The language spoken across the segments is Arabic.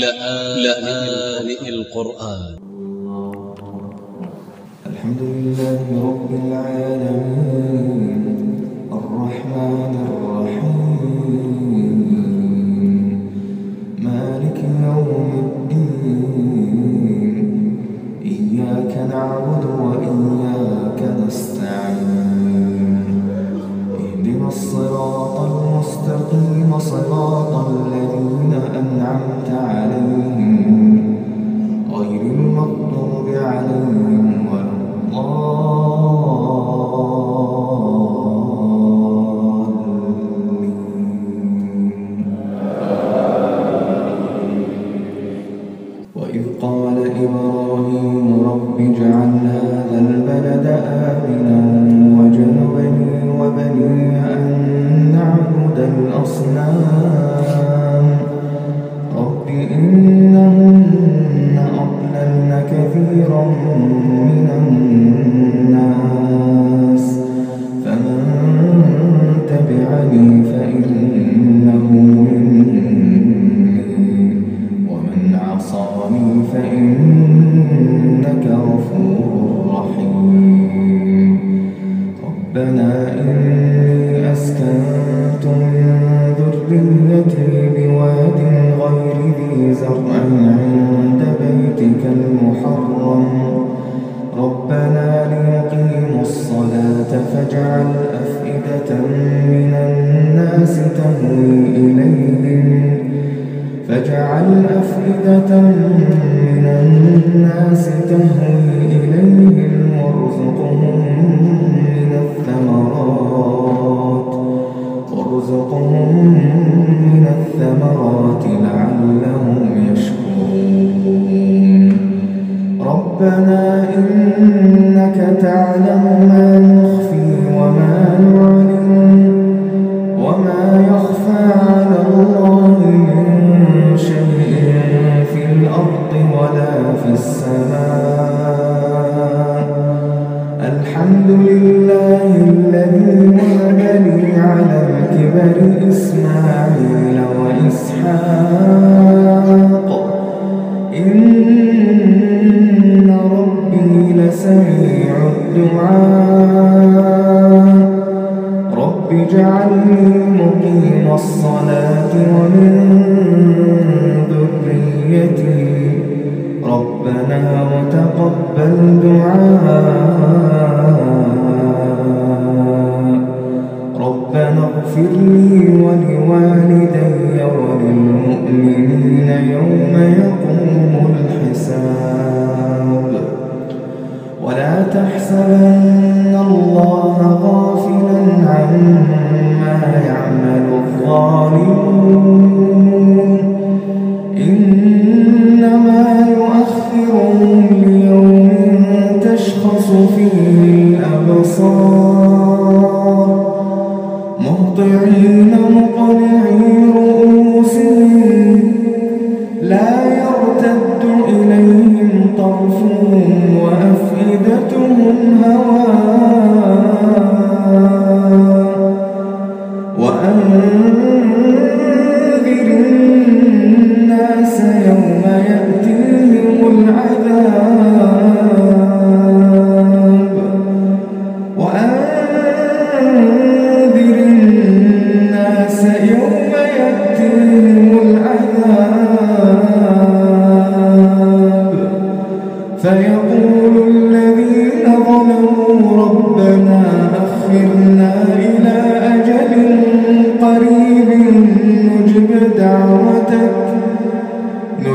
لآن القرآن الحمد لله رب العالمين الرحمن نجعل أفئدة من الناس تهوي إليهم. فاجعل أفئدة من الناس تهوي better é smile. يحسبن الله غافلا عما يعمل الظالمون إنما يؤخرهم ليوم تشخص فيه الأبصار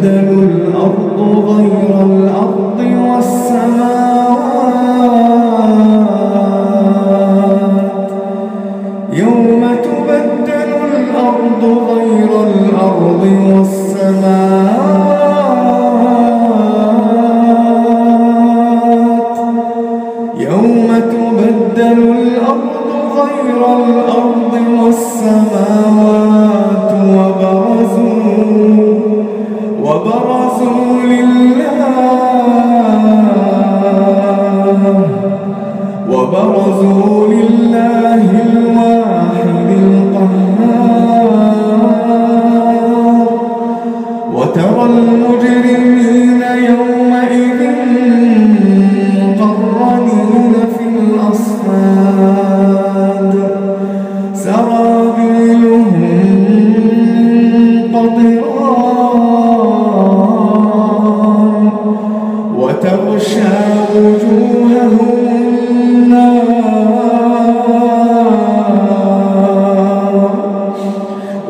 تبدل الأرض غير الأرض. وبرزوا لله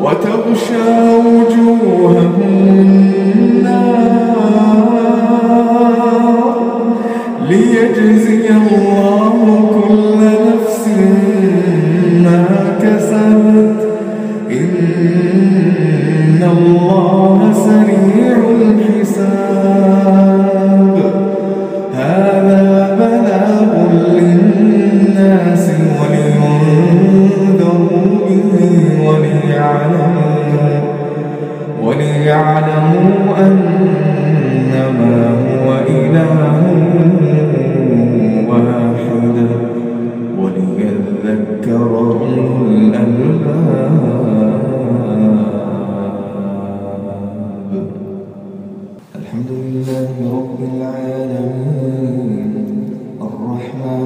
وتغشى وجوههم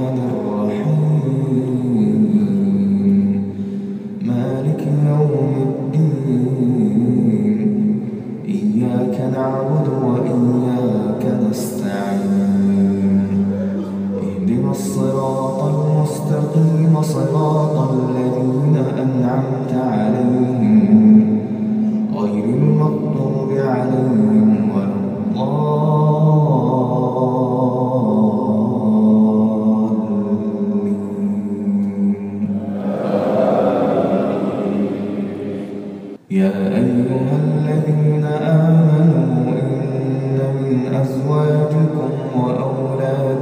الرحمن الرحيم يا أيها الذين آمنوا إن من أزواجكم وأولادكم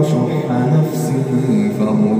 وشح نفسه فهو